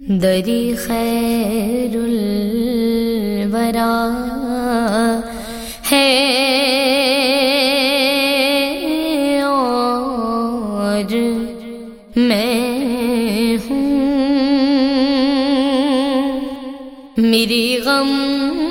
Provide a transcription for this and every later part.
دری خیر الورا ہے اور میں ہوں میری غم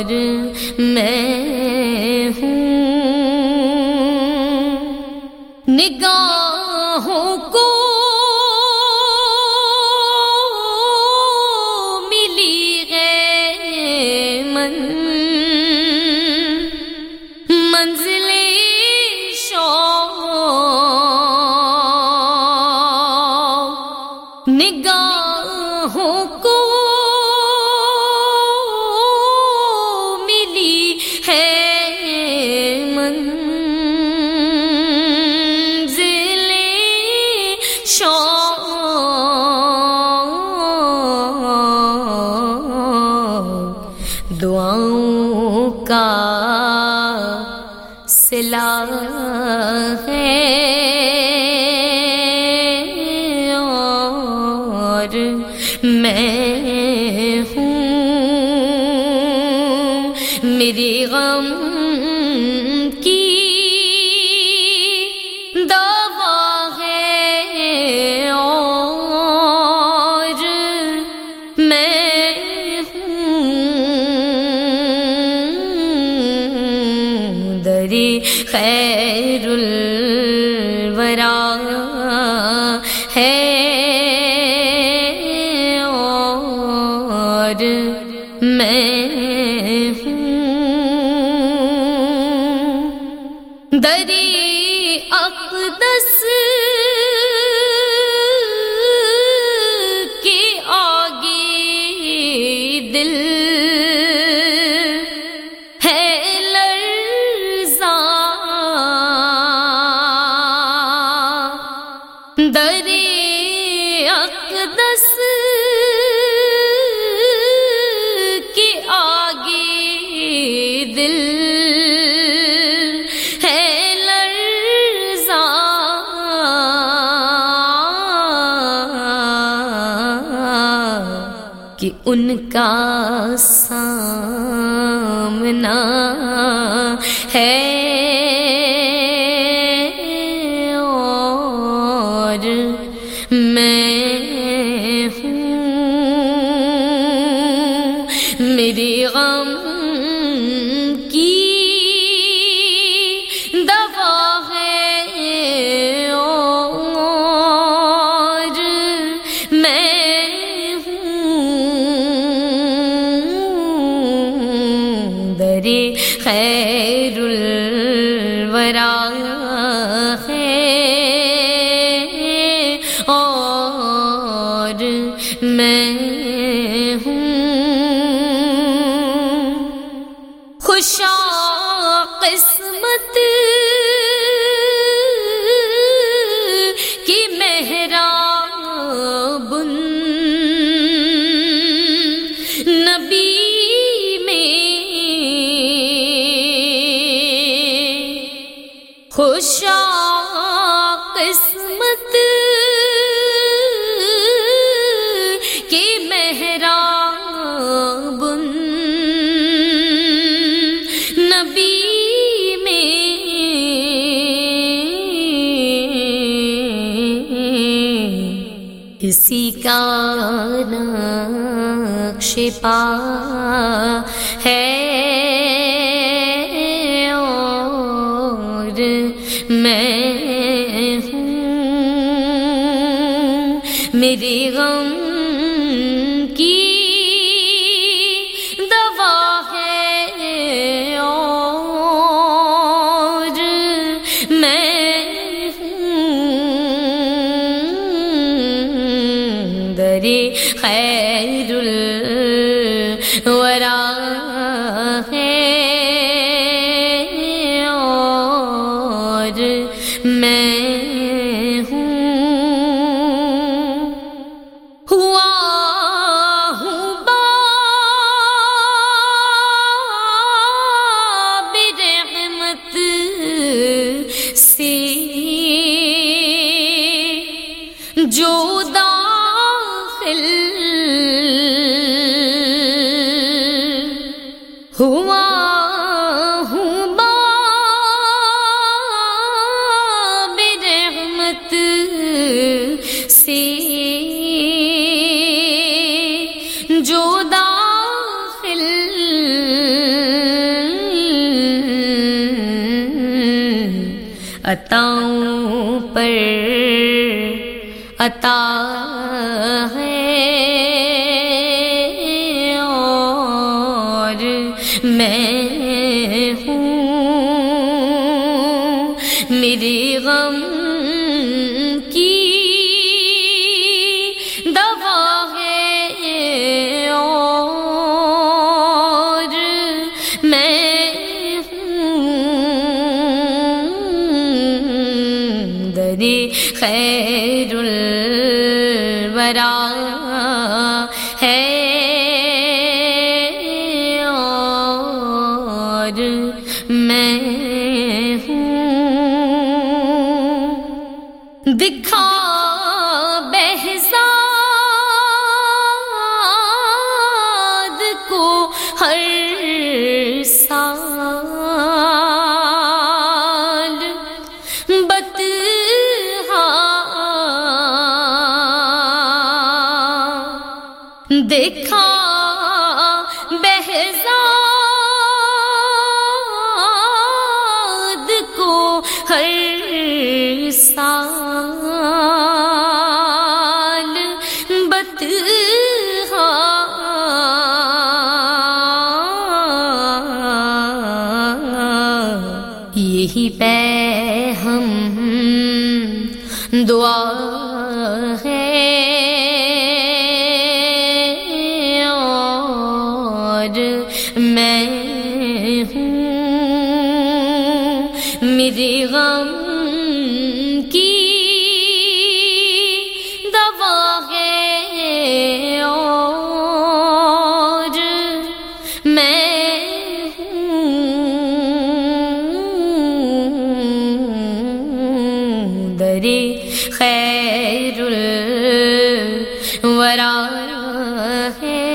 اور میں ہوں۔ نگاہ ہے منزل دعاؤں کا سلا ہے۔ غم کی دوا ہے اور میں ہوں دری خیر اللہ اندر ان کا سامنا ہے۔ اور میں ہوں میری غم کی دوا ہے۔ ہے خوشا قسمت کی محراب نبی میں کسی کا نقش پا ہے میرے غم کی دوا ہے اور میں ہوں درے خیر۔ جو داخل ہوا ہوں باب رحمت سے جو داخل عطاؤں عطا ہے اور میں ہوں میرے غم کی دوا ہے اور میں ہوں دری خیر الورا ہے اور میں ہوں دکھا بہزاد کو ہر دیکھا بہزاد کو ہر سال بتہا یہی پہ میں ہوں۔ میرے غم کی دوا ہے اور میں ہوں۔ خیر الورا ہے۔